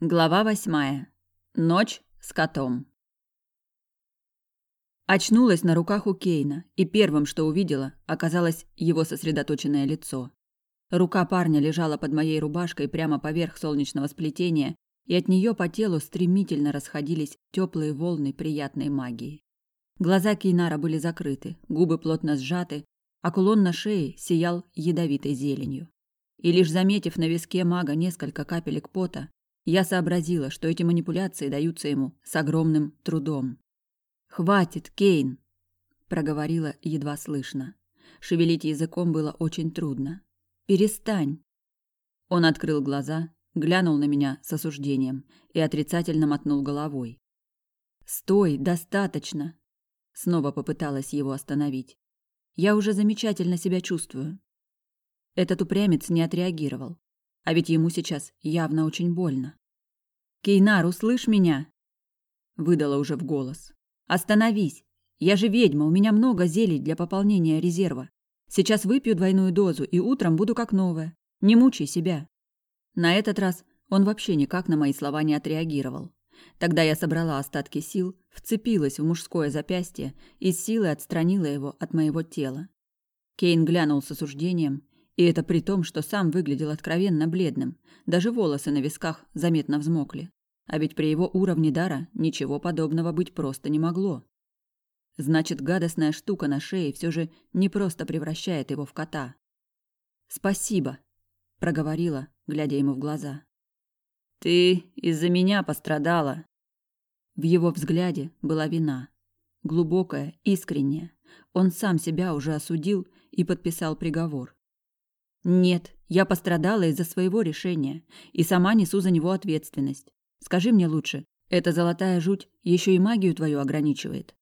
Глава восьмая. Ночь с котом. Очнулась на руках у Кейна, и первым, что увидела, оказалось его сосредоточенное лицо. Рука парня лежала под моей рубашкой прямо поверх солнечного сплетения, и от нее по телу стремительно расходились теплые волны приятной магии. Глаза Кейнара были закрыты, губы плотно сжаты, а кулон на шее сиял ядовитой зеленью. И лишь заметив на виске мага несколько капелек пота, я сообразила, что эти манипуляции даются ему с огромным трудом. «Хватит, Кейн!» – проговорила едва слышно. Шевелить языком было очень трудно. «Перестань!» Он открыл глаза, глянул на меня с осуждением и отрицательно мотнул головой. «Стой, достаточно!» Снова попыталась его остановить. «Я уже замечательно себя чувствую». Этот упрямец не отреагировал. А ведь ему сейчас явно очень больно. «Кейнар, услышь меня!» Выдала уже в голос. «Остановись! Я же ведьма, у меня много зелий для пополнения резерва. Сейчас выпью двойную дозу и утром буду как новая. Не мучай себя!» На этот раз он вообще никак на мои слова не отреагировал. Тогда я собрала остатки сил, вцепилась в мужское запястье и силой отстранила его от моего тела. Кейн глянул с осуждением, и это при том, что сам выглядел откровенно бледным. Даже волосы на висках заметно взмокли. А ведь при его уровне дара ничего подобного быть просто не могло. Значит, гадостная штука на шее все же не просто превращает его в кота. «Спасибо», — проговорила, глядя ему в глаза. «Ты из-за меня пострадала». В его взгляде была вина. Глубокая, искренняя. Он сам себя уже осудил и подписал приговор. Нет, я пострадала из-за своего решения и сама несу за него ответственность. Скажи мне лучше, эта золотая жуть еще и магию твою ограничивает?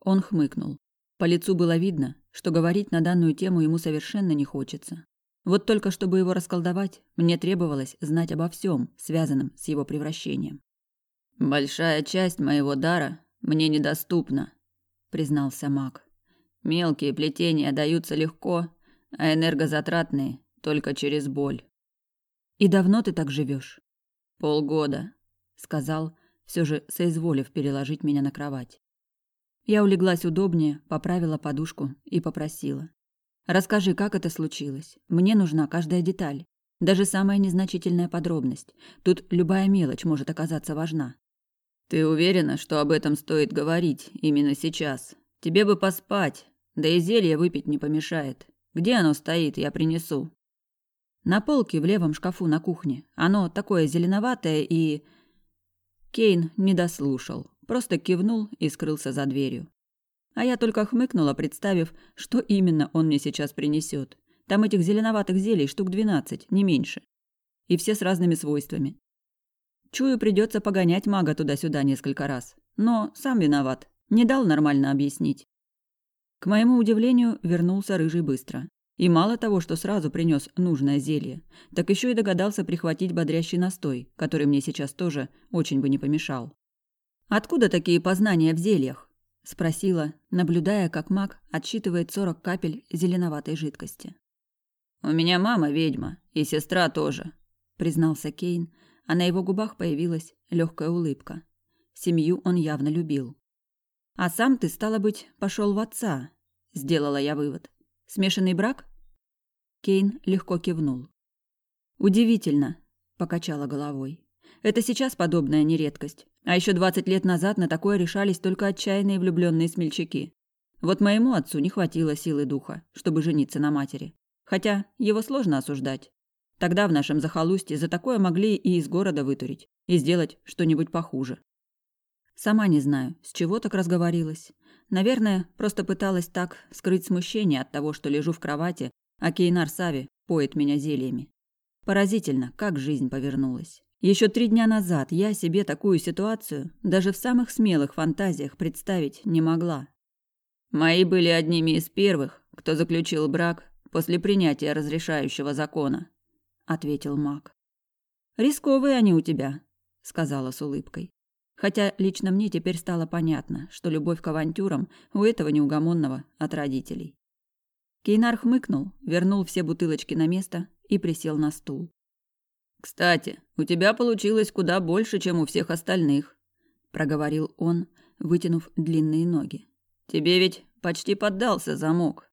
Он хмыкнул. По лицу было видно, что говорить на данную тему ему совершенно не хочется. Вот только чтобы его расколдовать, мне требовалось знать обо всем, связанном с его превращением. «Большая часть моего дара мне недоступна», — признался маг. «Мелкие плетения даются легко, а энергозатратные только через боль. И давно ты так живешь? Полгода, сказал, все же соизволив переложить меня на кровать. Я улеглась удобнее, поправила подушку и попросила: "Расскажи, как это случилось? Мне нужна каждая деталь, даже самая незначительная подробность. Тут любая мелочь может оказаться важна". Ты уверена, что об этом стоит говорить именно сейчас? Тебе бы поспать, да и зелье выпить не помешает. Где оно стоит, я принесу. На полке в левом шкафу на кухне. Оно такое зеленоватое и... Кейн не дослушал, просто кивнул и скрылся за дверью. А я только хмыкнула, представив, что именно он мне сейчас принесет. Там этих зеленоватых зелий штук двенадцать, не меньше. И все с разными свойствами. Чую, придется погонять мага туда-сюда несколько раз. Но сам виноват. Не дал нормально объяснить. К моему удивлению, вернулся рыжий быстро. И мало того, что сразу принес нужное зелье, так еще и догадался прихватить бодрящий настой, который мне сейчас тоже очень бы не помешал. «Откуда такие познания в зельях?» – спросила, наблюдая, как маг отсчитывает сорок капель зеленоватой жидкости. «У меня мама ведьма, и сестра тоже», – признался Кейн, а на его губах появилась легкая улыбка. Семью он явно любил. А сам ты, стало быть, пошел в отца, сделала я вывод. Смешанный брак? Кейн легко кивнул. Удивительно, покачала головой. Это сейчас подобная не редкость. А еще двадцать лет назад на такое решались только отчаянные влюбленные смельчаки. Вот моему отцу не хватило силы духа, чтобы жениться на матери. Хотя его сложно осуждать. Тогда в нашем захолустье за такое могли и из города вытурить, и сделать что-нибудь похуже. Сама не знаю, с чего так разговорилась. Наверное, просто пыталась так скрыть смущение от того, что лежу в кровати, а Кейнар Сави поет меня зельями. Поразительно, как жизнь повернулась. Еще три дня назад я себе такую ситуацию даже в самых смелых фантазиях представить не могла. Мои были одними из первых, кто заключил брак после принятия разрешающего закона, ответил Мак. Рисковые они у тебя, сказала с улыбкой. Хотя лично мне теперь стало понятно, что любовь к авантюрам у этого неугомонного от родителей. Кейнар хмыкнул, вернул все бутылочки на место и присел на стул. Кстати, у тебя получилось куда больше, чем у всех остальных, проговорил он, вытянув длинные ноги. Тебе ведь почти поддался замок.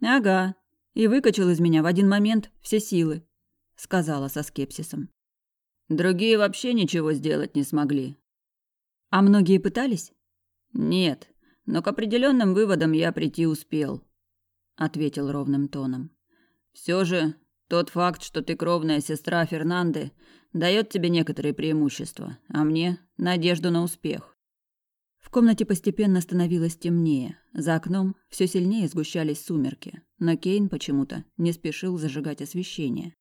Ага, и выкачал из меня в один момент все силы, сказала со скепсисом. Другие вообще ничего сделать не смогли. А многие пытались? Нет, но к определенным выводам я прийти успел, ответил ровным тоном. Все же тот факт, что ты кровная сестра Фернанды, дает тебе некоторые преимущества, а мне надежду на успех. В комнате постепенно становилось темнее. За окном все сильнее сгущались сумерки, но Кейн почему-то не спешил зажигать освещение.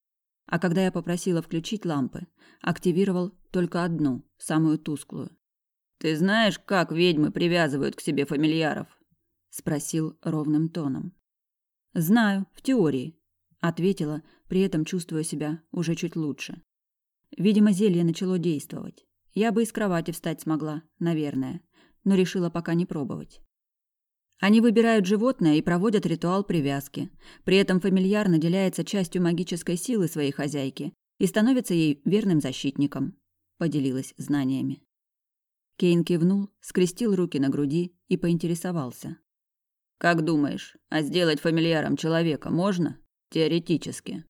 А когда я попросила включить лампы, активировал только одну, самую тусклую. Ты знаешь, как ведьмы привязывают к себе фамильяров? спросил ровным тоном. Знаю, в теории, ответила, при этом чувствуя себя уже чуть лучше. Видимо, зелье начало действовать. Я бы из кровати встать смогла, наверное, но решила пока не пробовать. Они выбирают животное и проводят ритуал привязки. При этом фамильяр наделяется частью магической силы своей хозяйки и становится ей верным защитником, поделилась знаниями. Кейн кивнул, скрестил руки на груди и поинтересовался. Как думаешь, а сделать фамильяром человека можно? Теоретически.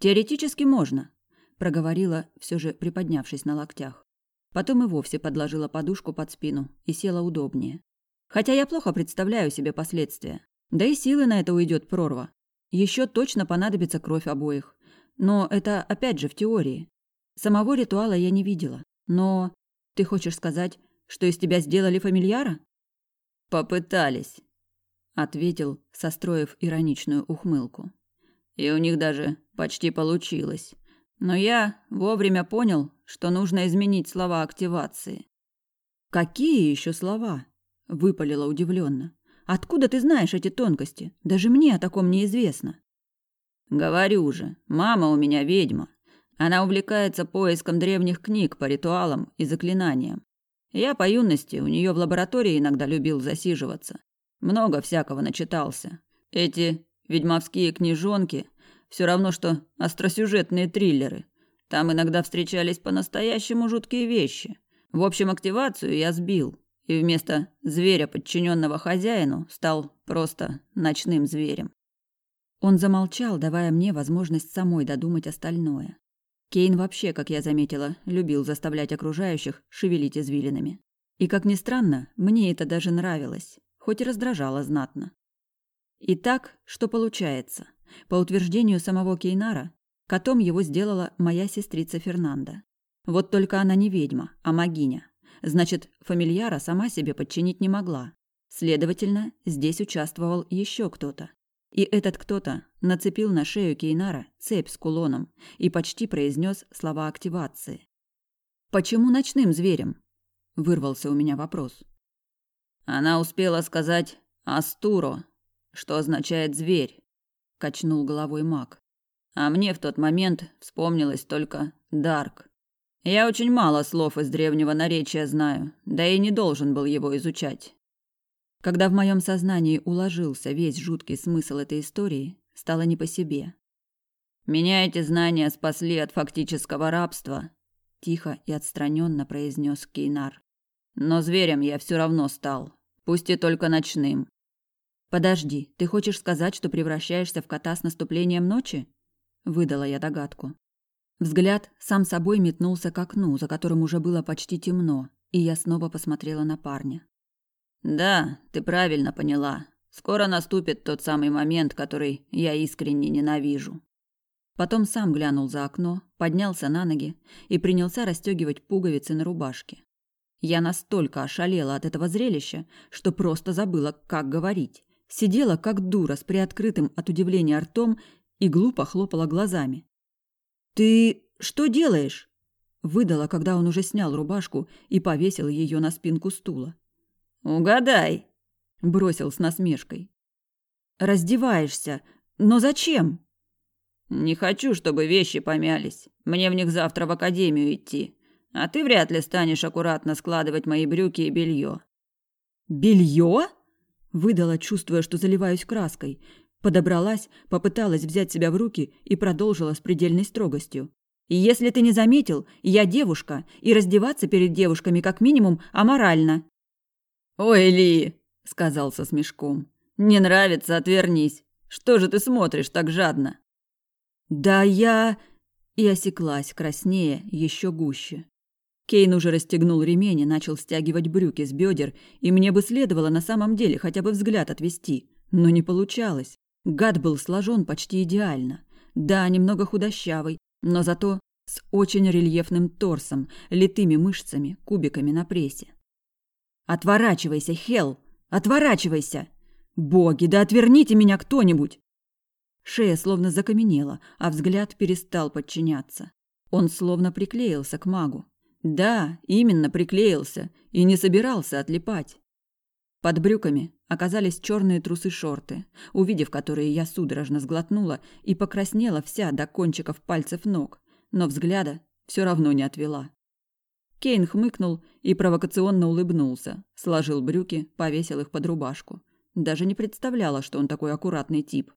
Теоретически можно, проговорила, все же приподнявшись на локтях. Потом и вовсе подложила подушку под спину и села удобнее. Хотя я плохо представляю себе последствия. Да и силы на это уйдет прорва. Еще точно понадобится кровь обоих. Но это опять же в теории. Самого ритуала я не видела. Но ты хочешь сказать, что из тебя сделали фамильяра? Попытались, ответил, состроив ироничную ухмылку. И у них даже почти получилось. Но я вовремя понял, что нужно изменить слова активации. Какие еще слова? выпалила удивленно. Откуда ты знаешь эти тонкости? Даже мне о таком неизвестно. Говорю же, мама у меня ведьма. Она увлекается поиском древних книг по ритуалам и заклинаниям. Я по юности у нее в лаборатории иногда любил засиживаться. Много всякого начитался. Эти ведьмовские книжонки все равно что остросюжетные триллеры. Там иногда встречались по-настоящему жуткие вещи. В общем, активацию я сбил, и вместо зверя, подчиненного хозяину, стал просто ночным зверем. Он замолчал, давая мне возможность самой додумать остальное. Кейн вообще, как я заметила, любил заставлять окружающих шевелить извилинами. И, как ни странно, мне это даже нравилось, хоть и раздражало знатно. Итак, что получается? По утверждению самого Кейнара, котом его сделала моя сестрица Фернанда. Вот только она не ведьма, а магиня. Значит, фамильяра сама себе подчинить не могла. Следовательно, здесь участвовал еще кто-то. И этот кто-то нацепил на шею Кейнара цепь с кулоном и почти произнес слова активации. «Почему ночным зверем?» – вырвался у меня вопрос. Она успела сказать «астуро», что означает «зверь», – качнул головой маг. А мне в тот момент вспомнилось только «дарк». Я очень мало слов из древнего наречия знаю, да и не должен был его изучать. Когда в моем сознании уложился весь жуткий смысл этой истории, стало не по себе. Меня эти знания спасли от фактического рабства, тихо и отстраненно произнес Кейнар. Но зверем я все равно стал, пусть и только ночным. Подожди, ты хочешь сказать, что превращаешься в кота с наступлением ночи? выдала я догадку. Взгляд сам собой метнулся к окну, за которым уже было почти темно, и я снова посмотрела на парня. Да, ты правильно поняла. Скоро наступит тот самый момент, который я искренне ненавижу. Потом сам глянул за окно, поднялся на ноги и принялся расстегивать пуговицы на рубашке. Я настолько ошалела от этого зрелища, что просто забыла, как говорить. Сидела как дура с приоткрытым от удивления ртом и глупо хлопала глазами. «Ты что делаешь?» Выдала, когда он уже снял рубашку и повесил ее на спинку стула. «Угадай!» – бросил с насмешкой. «Раздеваешься? Но зачем?» «Не хочу, чтобы вещи помялись. Мне в них завтра в академию идти. А ты вряд ли станешь аккуратно складывать мои брюки и белье». «Белье?» – выдала, чувствуя, что заливаюсь краской. Подобралась, попыталась взять себя в руки и продолжила с предельной строгостью. Если ты не заметил, я девушка, и раздеваться перед девушками как минимум аморально». «Ой, Ли!» – сказал со смешком. «Не нравится, отвернись. Что же ты смотришь так жадно?» «Да я...» И осеклась, краснее, еще гуще. Кейн уже расстегнул ремень и начал стягивать брюки с бедер, и мне бы следовало на самом деле хотя бы взгляд отвести. Но не получалось. Гад был сложен почти идеально. Да, немного худощавый, но зато с очень рельефным торсом, литыми мышцами, кубиками на прессе. «Отворачивайся, Хел! Отворачивайся! Боги, да отверните меня кто-нибудь!» Шея словно закаменела, а взгляд перестал подчиняться. Он словно приклеился к магу. Да, именно приклеился и не собирался отлипать. Под брюками оказались черные трусы-шорты, увидев которые я судорожно сглотнула и покраснела вся до кончиков пальцев ног, но взгляда все равно не отвела. Кейн хмыкнул и провокационно улыбнулся, сложил брюки, повесил их под рубашку. Даже не представляла, что он такой аккуратный тип.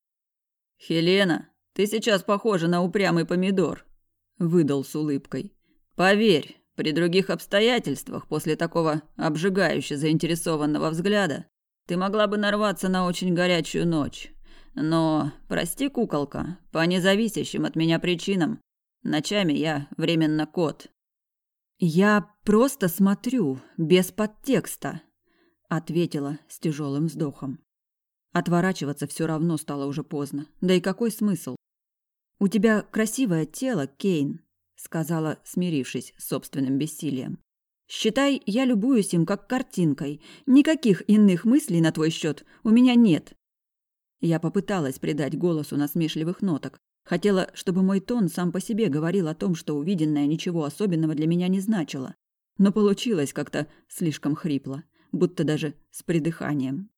«Хелена, ты сейчас похожа на упрямый помидор», – выдал с улыбкой. «Поверь, при других обстоятельствах, после такого обжигающе заинтересованного взгляда, ты могла бы нарваться на очень горячую ночь. Но, прости, куколка, по независящим от меня причинам, ночами я временно кот». «Я просто смотрю, без подтекста», – ответила с тяжелым вздохом. Отворачиваться все равно стало уже поздно. Да и какой смысл? «У тебя красивое тело, Кейн», — сказала, смирившись с собственным бессилием. «Считай, я любуюсь им как картинкой. Никаких иных мыслей на твой счет у меня нет». Я попыталась придать голосу насмешливых ноток. Хотела, чтобы мой тон сам по себе говорил о том, что увиденное ничего особенного для меня не значило. Но получилось как-то слишком хрипло, будто даже с придыханием.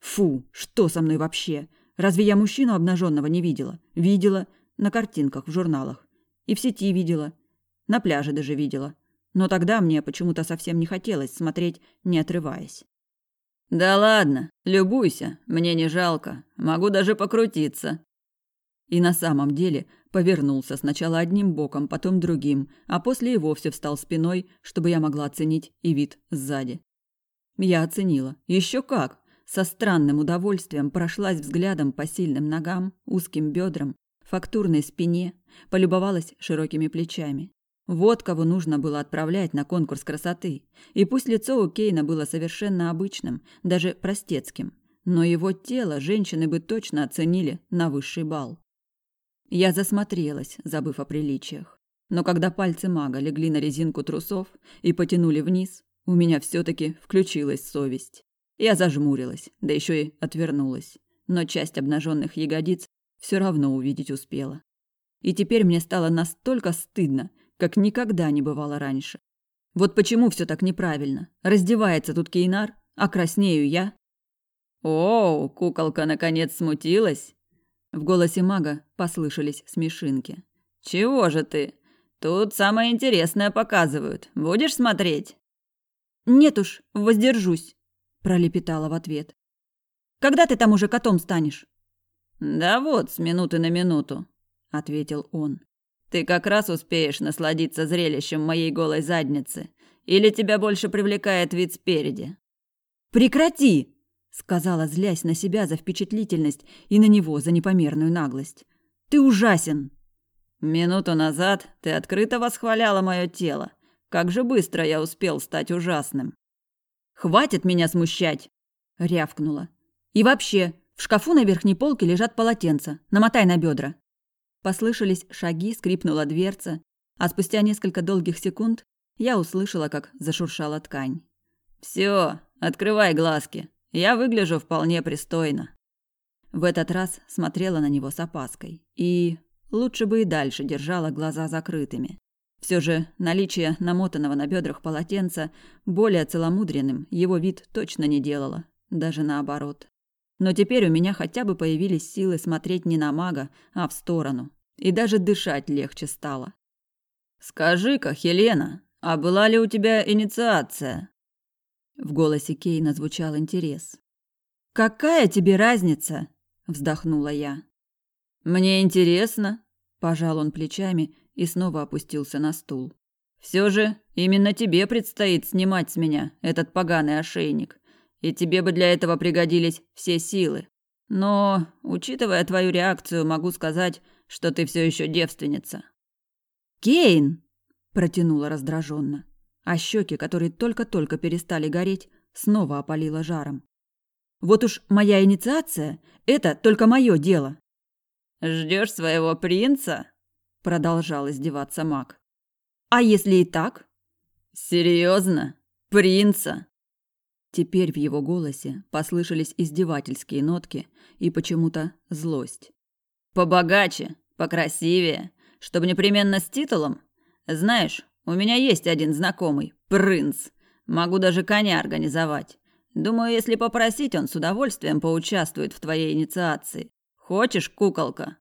Фу, что со мной вообще? Разве я мужчину обнаженного не видела? Видела. На картинках, в журналах. И в сети видела. На пляже даже видела. Но тогда мне почему-то совсем не хотелось смотреть, не отрываясь. «Да ладно, любуйся, мне не жалко. Могу даже покрутиться». И на самом деле повернулся сначала одним боком, потом другим, а после и вовсе встал спиной, чтобы я могла оценить и вид сзади. Я оценила. Еще как! со странным удовольствием прошлась взглядом по сильным ногам, узким бедрам, фактурной спине, полюбовалась широкими плечами. Вот кого нужно было отправлять на конкурс красоты. И пусть лицо у Кейна было совершенно обычным, даже простецким, но его тело женщины бы точно оценили на высший бал. Я засмотрелась, забыв о приличиях. Но когда пальцы мага легли на резинку трусов и потянули вниз, у меня все таки включилась совесть. Я зажмурилась, да еще и отвернулась. Но часть обнаженных ягодиц все равно увидеть успела. И теперь мне стало настолько стыдно, как никогда не бывало раньше. Вот почему все так неправильно. Раздевается тут Кейнар, а краснею я. «О, куколка наконец смутилась!» В голосе мага послышались смешинки. «Чего же ты? Тут самое интересное показывают. Будешь смотреть?» «Нет уж, воздержусь», пролепетала в ответ. Когда ты там уже котом станешь? Да вот, с минуты на минуту, ответил он. Ты как раз успеешь насладиться зрелищем моей голой задницы. Или тебя больше привлекает вид спереди? Прекрати, сказала, злясь на себя за впечатлительность и на него за непомерную наглость. Ты ужасен. Минуту назад ты открыто восхваляла мое тело. Как же быстро я успел стать ужасным. Хватит меня смущать, рявкнула. И вообще, в шкафу на верхней полке лежат полотенца. Намотай на бедра. Послышались шаги, скрипнула дверца, а спустя несколько долгих секунд я услышала, как зашуршала ткань. Все, открывай глазки. Я выгляжу вполне пристойно. В этот раз смотрела на него с опаской и лучше бы и дальше держала глаза закрытыми. Все же наличие намотанного на бедрах полотенца более целомудренным его вид точно не делало, даже наоборот. Но теперь у меня хотя бы появились силы смотреть не на мага, а в сторону. И даже дышать легче стало. «Скажи-ка, Хелена, а была ли у тебя инициация?» В голосе Кейна звучал интерес. «Какая тебе разница?» – вздохнула я. «Мне интересно», – пожал он плечами и снова опустился на стул. Все же именно тебе предстоит снимать с меня этот поганый ошейник, и тебе бы для этого пригодились все силы. Но, учитывая твою реакцию, могу сказать, что ты все еще девственница. Кейн, протянула раздраженно, а щеки, которые только-только перестали гореть, снова опалило жаром. Вот уж моя инициация – это только мое дело. Ждешь своего принца? Продолжал издеваться маг. А если и так? Серьезно? Принца? Теперь в его голосе послышались издевательские нотки и почему-то злость. Побогаче, покрасивее, чтобы непременно с титулом. Знаешь, у меня есть один знакомый, принц. Могу даже коня организовать. Думаю, если попросить, он с удовольствием поучаствует в твоей инициации. Хочешь, куколка?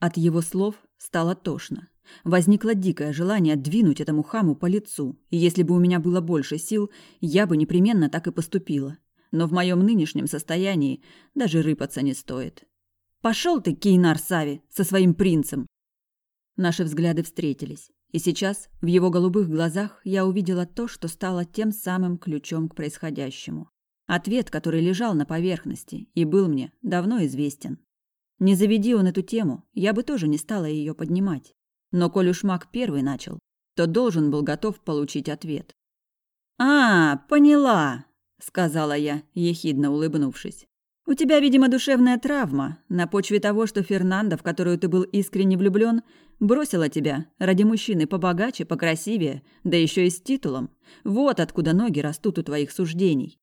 От его слов стало тошно. Возникло дикое желание двинуть этому хаму по лицу, и если бы у меня было больше сил, я бы непременно так и поступила. Но в моем нынешнем состоянии даже рыпаться не стоит. Пошел ты, Кейнар Сави, со своим принцем!» Наши взгляды встретились, и сейчас в его голубых глазах я увидела то, что стало тем самым ключом к происходящему. Ответ, который лежал на поверхности и был мне давно известен. Не заведи он эту тему, я бы тоже не стала ее поднимать. Но коль уж маг первый начал, то должен был готов получить ответ. «А, поняла», — сказала я, ехидно улыбнувшись. «У тебя, видимо, душевная травма на почве того, что Фернанда, в которую ты был искренне влюблен, бросила тебя ради мужчины побогаче, покрасивее, да еще и с титулом. Вот откуда ноги растут у твоих суждений».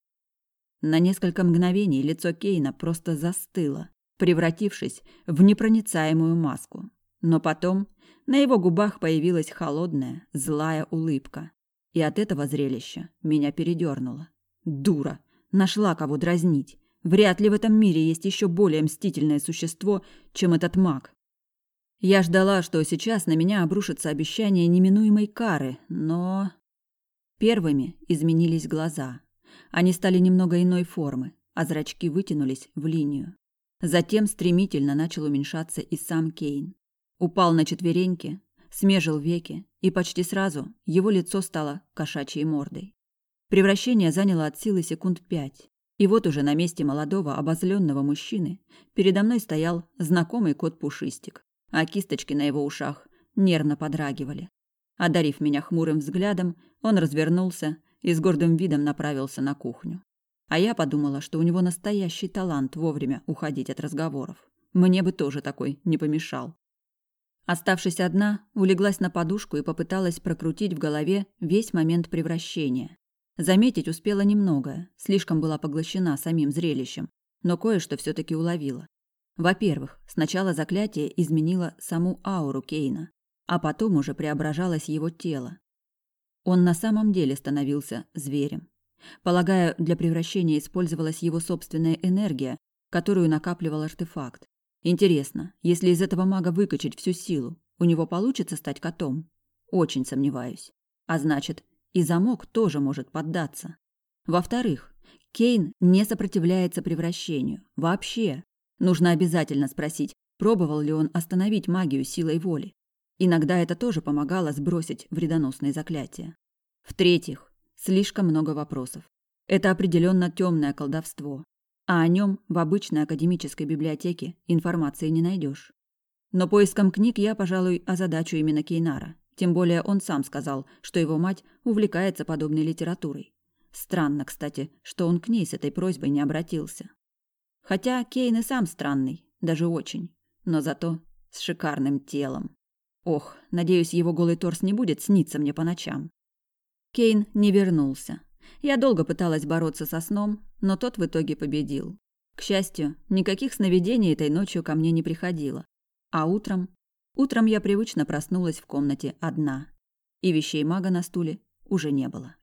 На несколько мгновений лицо Кейна просто застыло, превратившись в непроницаемую маску. Но потом на его губах появилась холодная, злая улыбка. И от этого зрелища меня передернуло. Дура! Нашла кого дразнить. Вряд ли в этом мире есть еще более мстительное существо, чем этот маг. Я ждала, что сейчас на меня обрушится обещание неминуемой кары, но... Первыми изменились глаза. Они стали немного иной формы, а зрачки вытянулись в линию. Затем стремительно начал уменьшаться и сам Кейн. Упал на четвереньки, смежил веки, и почти сразу его лицо стало кошачьей мордой. Превращение заняло от силы секунд пять. И вот уже на месте молодого обозленного мужчины передо мной стоял знакомый кот-пушистик, а кисточки на его ушах нервно подрагивали. Одарив меня хмурым взглядом, он развернулся и с гордым видом направился на кухню. А я подумала, что у него настоящий талант вовремя уходить от разговоров. Мне бы тоже такой не помешал. Оставшись одна, улеглась на подушку и попыталась прокрутить в голове весь момент превращения. Заметить успела немного, слишком была поглощена самим зрелищем, но кое-что все таки уловила. Во-первых, сначала заклятие изменило саму ауру Кейна, а потом уже преображалось его тело. Он на самом деле становился зверем. Полагаю, для превращения использовалась его собственная энергия, которую накапливал артефакт. Интересно, если из этого мага выкачать всю силу, у него получится стать котом? Очень сомневаюсь. А значит, и замок тоже может поддаться. Во-вторых, Кейн не сопротивляется превращению. Вообще. Нужно обязательно спросить, пробовал ли он остановить магию силой воли. Иногда это тоже помогало сбросить вредоносные заклятия. В-третьих, слишком много вопросов. Это определенно темное колдовство а о нем в обычной академической библиотеке информации не найдешь. Но поиском книг я, пожалуй, озадачу именно Кейнара. Тем более он сам сказал, что его мать увлекается подобной литературой. Странно, кстати, что он к ней с этой просьбой не обратился. Хотя Кейн и сам странный, даже очень, но зато с шикарным телом. Ох, надеюсь, его голый торс не будет сниться мне по ночам. Кейн не вернулся. Я долго пыталась бороться со сном, но тот в итоге победил. К счастью, никаких сновидений этой ночью ко мне не приходило. А утром... Утром я привычно проснулась в комнате одна. И вещей мага на стуле уже не было.